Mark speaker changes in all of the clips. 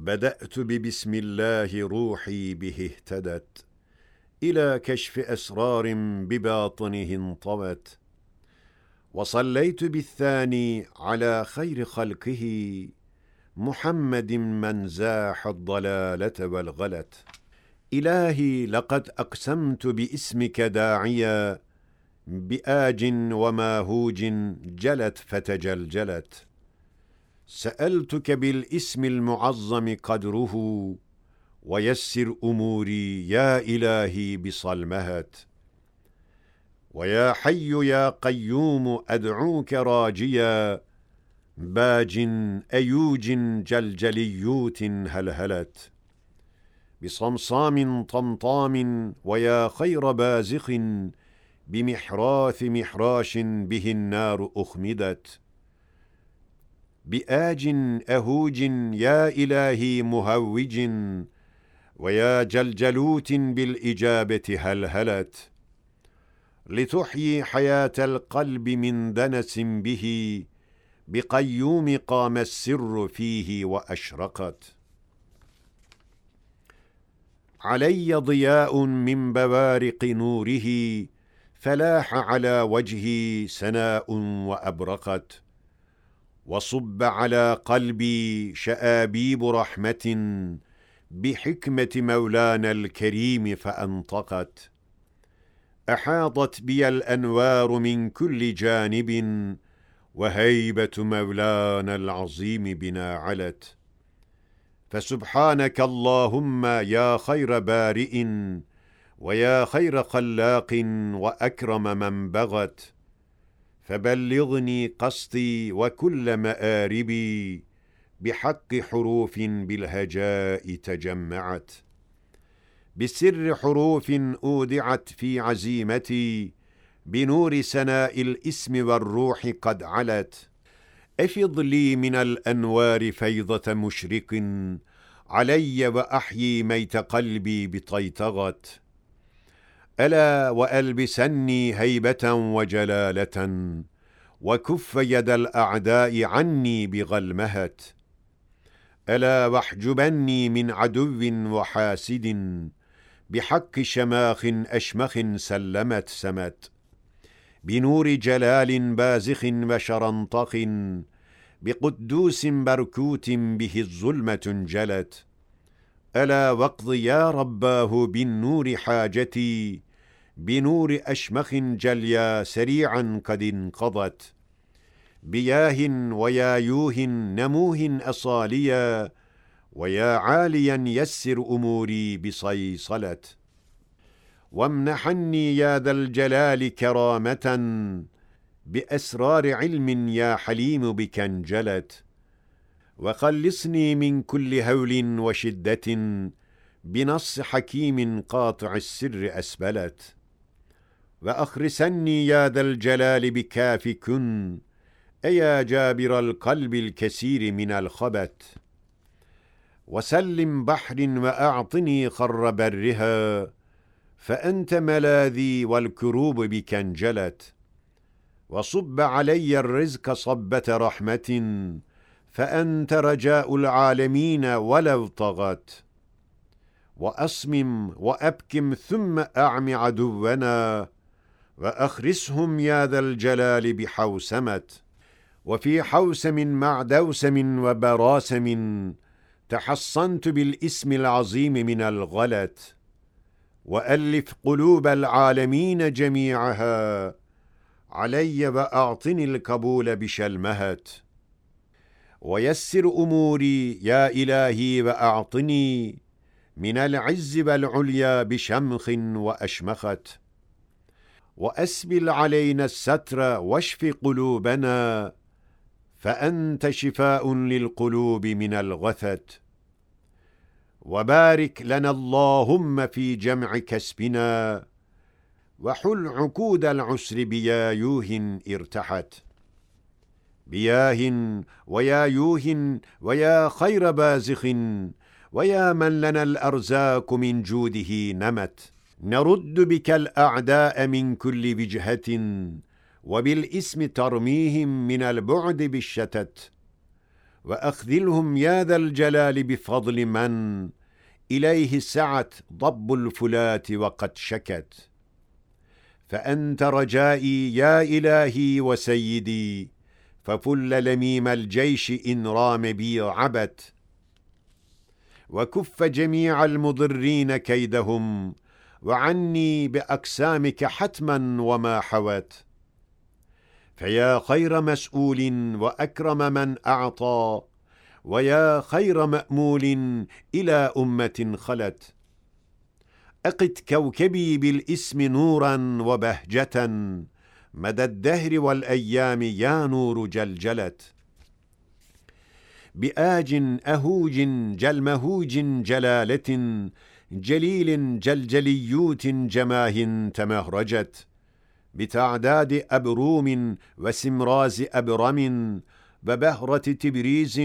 Speaker 1: بدأت ببسم الله روحي به اهتدت إلى كشف أسرار بباطنه انطوت. وصليت بالثاني على خير خلقه محمد من زاح الضلالة والغلت. إلهي لقد أقسمت باسمك داعيا بآج وماهوج جلت فتجلجلت. سألتك بالاسم المعظم قدره ويسر أموري يا إلهي بصلمهت. ويا حي يا قيوم أدعوك راجيا. باج أيوج جلجليوت هلهلت. بصمصام طمطام ويا خير بازخ بمحراث محراش به النار أخمدت. بآج أهوج يا إلهي مهوج ويا جلجلوت بالإجابة هلهلت لتحيي حياة القلب من دنس به بقيوم قام السر فيه وأشرقت علي ضياء من بوارق نوره فلاح على وجهي سناء وأبرقت وصب على قلبي شآبيب رحمة بحكمة مولانا الكريم فأنطقت. أحاطت بي الأنوار من كل جانب وهيبة مولانا العظيم بنا علت. فسبحانك اللهم يا خير بارئ ويا خير خلاق وأكرم من بغت. فبلغني قصدي وكل مآربي بحق حروف بالهجاء تجمعت. بسر حروف أودعت في عزيمتي بنور سناء الإسم والروح قد علت. أفض لي من الأنوار فيضة مشرق علي وأحيي ميت قلبي بطيطغت. ألا وألبسني هيبة وجلالة وكف يد الأعداء عني بغلمهت ألا واحجبني من عدو وحاسد بحق شماخ أشمخ سلمت سمت. بنور جلال بازخ وشرنطق بقدوس بركوت به الظلمة انجلت. ألا واقض يا رباه بالنور حاجتي بنور أشمخ جليا سريعا قد انقضت بياه ويا يوه نموه أصاليا ويا عاليا يسر أموري بصيصلت. وامنحني يا ذا الجلال كرامة بأسرار علم يا حليم بك انجلت. وخلصني من كل هول وشدة بنص حكيم قاطع السر أسبلت. واحرسني يا ذا الجلال بكاف كن ايا جابر القلب الكسير من الخبت. وسلم ببحر وأعطني خير برها فأنت ملاذي والكروب بك انجلت. وصب علي الرزق صبة رحمة فأنت رجاء العالمين ولو طغت. وأصمم وأبكم ثم اعم عدونا وأخرسهم يا ذا الجلال بحوسمت وفي حوسم مع دوسم وبراسم تحصنت بالإسم العظيم من الغلت. وألف قلوب العالمين جميعها علي وأعطني القبول بشلمهت. ويسر أموري يا إلهي وأعطني من العز والعليا بشمخ وأشمخت. وأسبل علينا الستر واشف قلوبنا فأنت شفاء للقلوب من الغثت. وبارك لنا اللهم في جمع كسبنا وحل عقود العسر بيايوه ارتحت. بياه ويايوه ويا خير بازخ ويا من لنا الأرزاق من جوده نمت. نرد بك الأعداء من كل وجهة وبالاسم ترميهم من البعد بالشتت. وأخذلهم يا ذا الجلال بفضل من؟ إليه سعت ضب الفلات وقد شكت. فأنت رجائي يا إلهي وسيدي ففل لميم الجيش إن رام بي عبت. وكف جميع المضرين كيدهم وعني بأقسامك حتما وما حوت فيا خير مسؤول وأكرم من أعطى ويا خير مأمول إلى أمة خلت. أقت كوكبي بالإسم نورا وبهجة مدى الدهر والأيام يا نور جلجلت. بآج أهوج جلمهوج جلالة جليل جلجليوت جماه تمهرجت بتعداد أبروم وسمراز أبرم وبهرة تبريز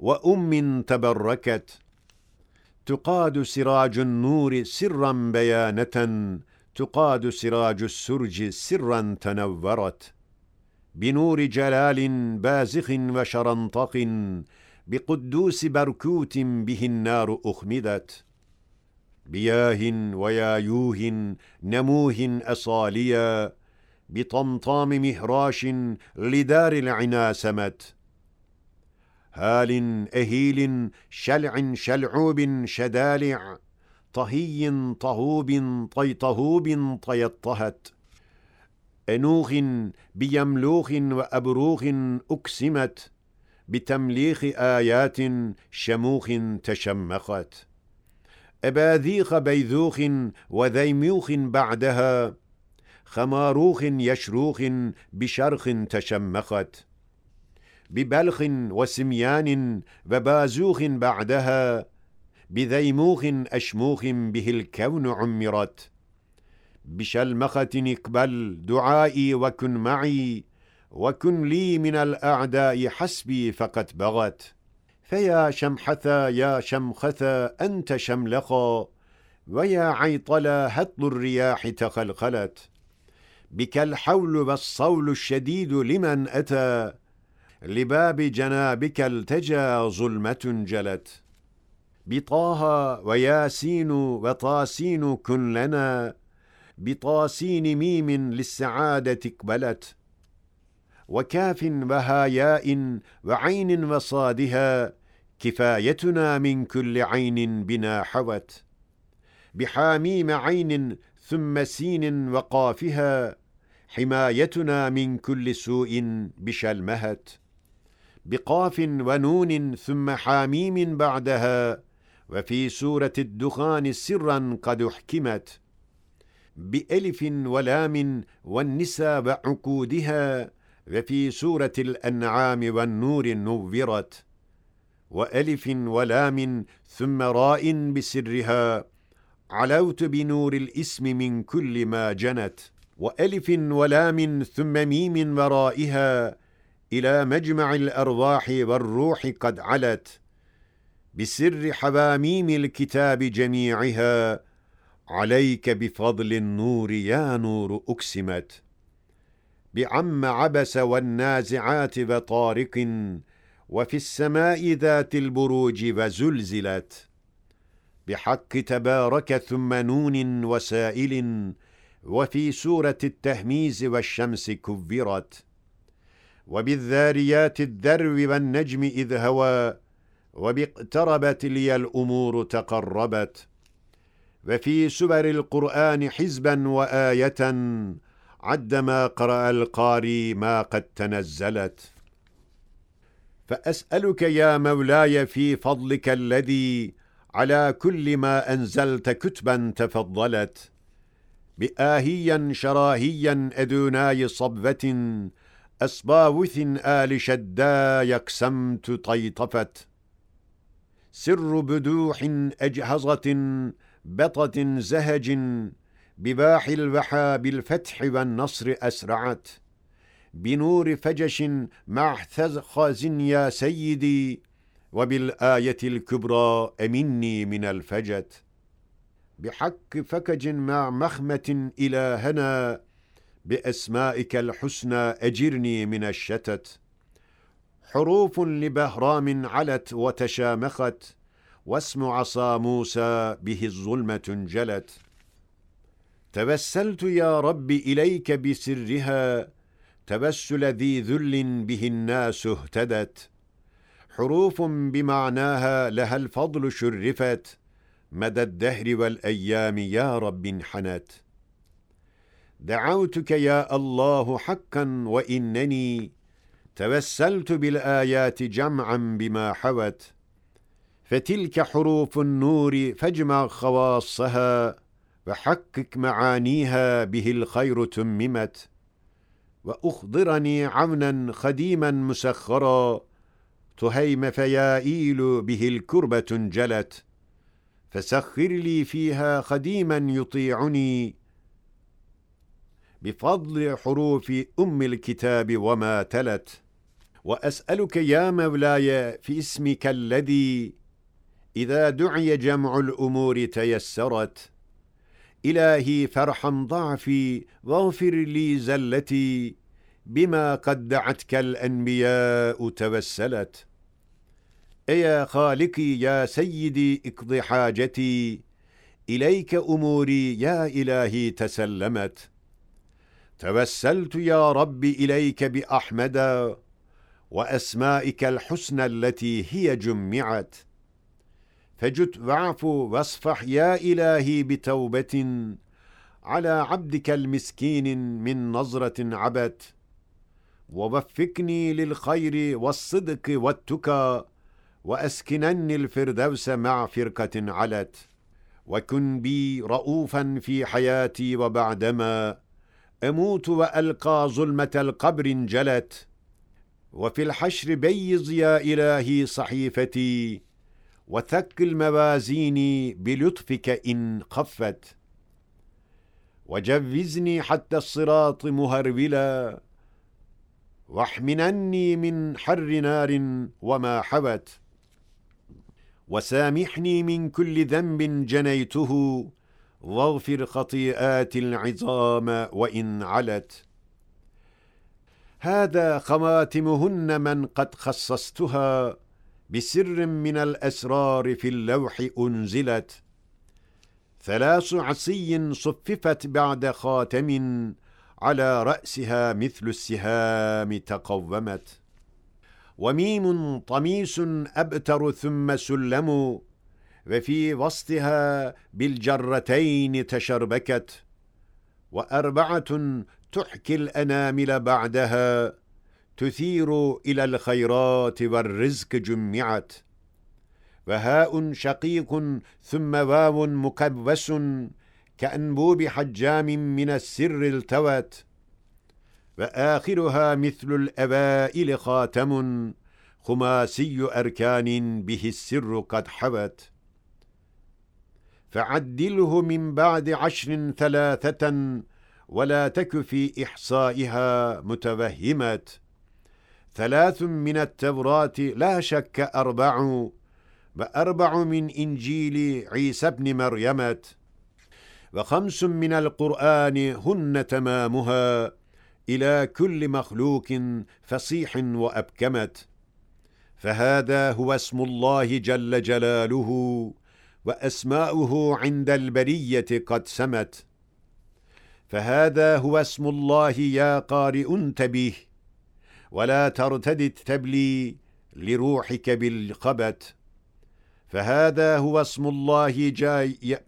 Speaker 1: وأم تبركت. تقاد سراج النور سرا بيانة تقاد سراج السرج سرا تنورت. بنور جلال بازخ وشرنطق بقدوس بركوت به النار أخمدت. بياه ويايوه نموه أصاليا بطمطام مهراش لدار العنا سمت. هال أهيل شلع شلعوب شدالع طهي طهوب طيطهوب طيطهت. أنوخ بيملوخ وأبروخ أكسمت بتمليخ آيات شموخ تشمخت. أباذيخ بيذوخ وذيموخ بعدها خماروخ يشروخ بشرخ تشمخت ببلخ وسميان وبازوخ بعدها بذيموخ أشموخ به الكون عمرت. بشلمخة اقبل دعائي وكن معي وكن لي من الأعداء حسبي فقد بغت. فيا شمحثا يا شمخثا أنت شملخا ويا عيطلا هطل الرياح تخلخلت بك الحول والصول الشديد لمن أتى لباب جنابك التجا ظلمة جلت بطاها وياسين وطاسين كن لنا بطاسين ميم للسعادة اقبلت وكاف وهاياء وعين وصادها كفايتنا من كل عين بنا حوت. بحاميم عين ثم سين وقافها حمايتنا من كل سوء بشلمهت. بقاف ونون ثم حاميم بعدها وفي سورة الدخان سرا قد احكمت. بألف ولام والنسى وعقودها وفي سورة الأنعام والنور نورت وألف ولام ثم راء بسرها علوت بنور الاسم من كل ما جنت وألف ولام ثم ميم ورائها إلى مجمع الأرواح والروح قد علت بسر حواميم الكتاب جميعها عليك بفضل النور يا نور أكسمت بعم عبس والنازعات وطارق وفي السماء ذات البروج وزلزلت بحق تبارك ثم نون وسائل وفي سورة التهميز والشمس كبرت وبالذاريات الذرو والنجم إذ هوى وباقتربت لي الأمور تقربت. وفي سبر القرآن حزبا وآية عدما قرأ القاري ما قد تنزلت. فأسألك يا مولاي في فضلك الذي على كل ما أنزلت كتبا تفضلت. بآهيا شراهيا أدوناي صبوة أصباوث آل شدا يقسمت طيطفت. سر بدوح أجهزة بطة زهج بباح الوحى بالفتح والنصر أسرعت. بنور فجش مع خز يا سيدي وبالآية الكبرى أمني من الفجت. بحق فكج مع مخمة إلهنا بأسمائك الحسنى أجرني من الشتت. حروف لبهرام علت وتشامخت واسم عصا موسى به الظلمة انجلت. تبسلت يا رب إليك بسرها تبسل ذي ذل به الناس اهتدت. حروف بمعناها لها الفضل شرفت مدى الدهر والأيام يا رب انحنت. دعوتك يا الله حقا وإنني توسلت بالآيات جمعا بما حوت. فتلك حروف النور فاجمع خواصها وحقق معانيها به الخير تممت وأخضرني عونا خديما مسخرا تهيم فيائيل به الكربة انجلت فسخر لي فيها خديما يطيعني. بفضل حروف أم الكتاب وما تلت وأسألك يا مولاي في اسمك الذي إذا دعي جمع الأمور تيسرت. إلهي فارحم ضعفي واغفر لي زلتي. بما قد دعتك الأنبياء توسلت. يا خالقي يا سيدي اقض حاجتي. إليك أموري يا إلهي تسلمت. توسلت يا رب إليك بأحمد وأسمائك الحسنى التي هي جمعت. فجت واعف واصفح يا إلهي بتوبة على عبدك المسكين من نظرة عبت ووفقني للخير والصدق والتكى وأسكنني الفردوس مع فرقة علت. وكن بي رؤوفا في حياتي وبعدما أموت وألقى ظلمة القبر انجلت. وفي الحشر بيض يا إلهي صحيفتي وثقل موازيني بلطفك إن خفت. وجوزني حتى الصراط مهرولا واحمنني من حر نار وما حوت وسامحني من كل ذنب جنيته. واغفر خطيئات العظام وإن علت. هذا خواتمهن من قد خصصتها. بسر من الأسرار في اللوح أنزلت. ثلاث عصي صففت بعد خاتم على رأسها مثل السهام تقومت. وميم طميس أبتر ثم سلم وفي وسطها بالجرتين تشربكت. وأربعة تحكي الأنامل بعدها تثير إلى الخيرات والرزق جمعت. وهاء شقيق ثم واو مكبس كأنبوب حجام من السر التوت. وآخرها مثل الأبائل خاتم خماسي أركان به السر قد حوت. فعدله من بعد عشر ثلاثة ولا تك في إحصائها متوهمت ثلاث من التوراة لا شك أربع وأربع من إنجيل عيسى بن مريمت وخمس من القرآن هن تمامها إلى كل مخلوق فصيح وأبكمت. فهذا هو اسم الله جل جلاله وأسماؤه عند البرية قد سمت. فهذا هو اسم الله يا قارئ انتبه ولا ترتد تبلي لروحك بالخبت. فهذا هو اسم الله جاي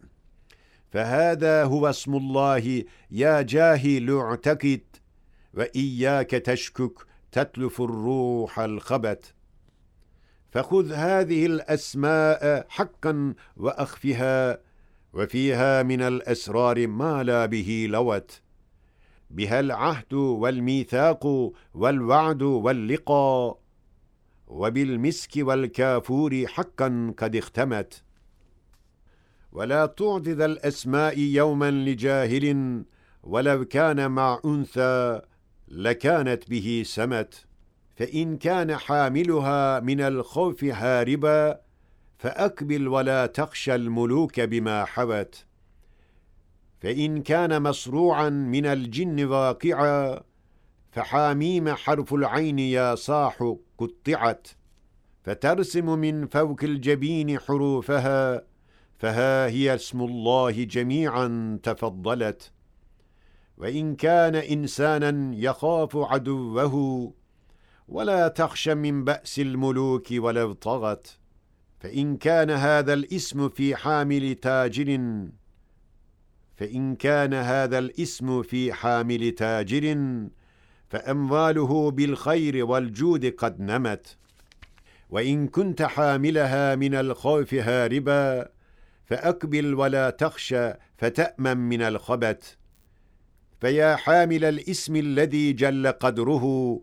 Speaker 1: فهذا هو اسم الله يا جاهل اعتقد وإياك تشكك تتلف الروح الخبت. فخذ هذه الأسماء حقا وأخفها وفيها من الأسرار ما لا به لوت. بها العهد والميثاق والوعد واللقاء وبالمسك والكافور حقا قد اختمت. ولا تعدد الأسماء يوما لجاهل ولو كان مع أنثى لكانت به سمت. فإن كان حاملها من الخوف هاربا فأقبل ولا تخشى الملوك بما حوت. فإن كان مصروعا من الجن واقعا فحاميم حرف العين يا صاح قطعت. فترسم من فوق الجبين حروفها فها هي اسم الله جميعا تفضلت. وإن كان إنسانا يخاف عدوه ولا تخش من بأس الملوك ولو طغت. فإن كان هذا الاسم في حامل تاجر فإن كان هذا الاسم في حامل تاجر فأمواله بالخير والجود قد نمت. وإن كنت حاملها من الخوف هاربا فأقبل ولا تخشى فتأمن من الخبت. فيا حامل الاسم الذي جل قدره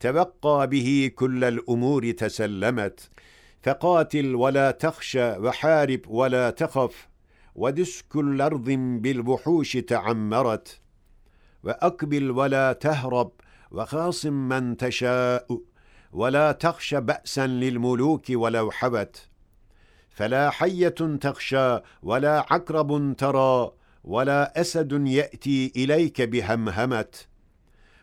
Speaker 1: تبقى به كل الأمور تسلمت. فقاتل ولا تخشى وحارب ولا تخف. ودس كل أرض بالوحوش تعمرت وأقبل ولا تهرب وخاصم من تشاء ولا تخش بأسا للملوك ولو حبت. فلا حية تخشى ولا عقرب ترى ولا أسد يأتي إليك بهمهمة.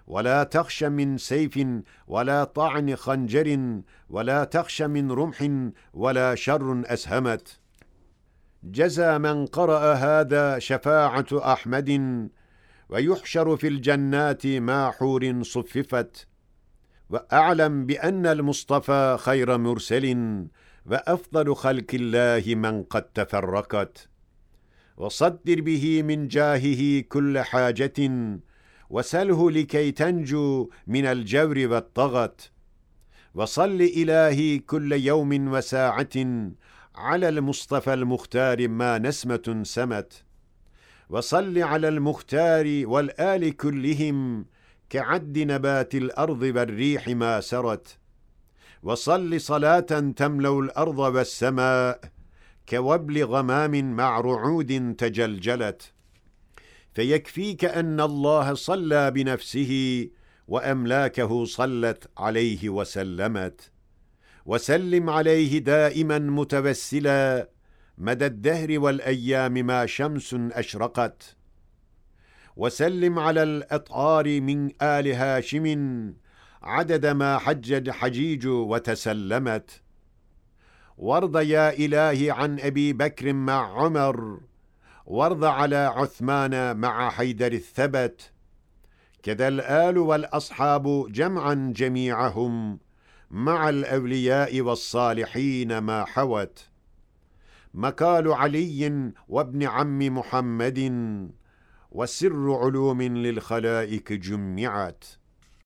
Speaker 1: ولا تخش من سيف ولا طعن خنجر ولا تخش من رمح ولا شر أسهمت. جزى من قرأ هذا شفاعة أحمد ويحشر في الجنات ما حور صففت. وأعلم بأن المصطفى خير مرسل وأفضل خلق الله من قد تفرقت. وصدر به من جاهه كل حاجة وسله لكي تنجو من الجور والطغت. وصل إلهي كل يوم وساعة على المصطفى المختار ما نسمة سمت. وصل على المختار والآل كلهم كعد نبات الأرض والريح ما سرت. وصل صلاة تملأ الأرض والسماء كوبل غمام مع رعود تجلجلت. فيكفيك أن الله صلى بنفسه وأملاكه صلت عليه وسلمت. وسلم عليه دائما متبسلا مدى الدهر والأيام ما شمس أشرقت. وسلم على الأطهار من آل هاشم عدد ما حج الحجيج وتسلمت. وارض يا إلهي عن أبي بكر مع عمر وارض على عثمان مع حيدر الثبت. كذا الآل والأصحاب جمعا جميعهم مع الأولياء والصالحين ما حوت. مكال علي وابن عم محمد وسر علوم للخلائق جمعت.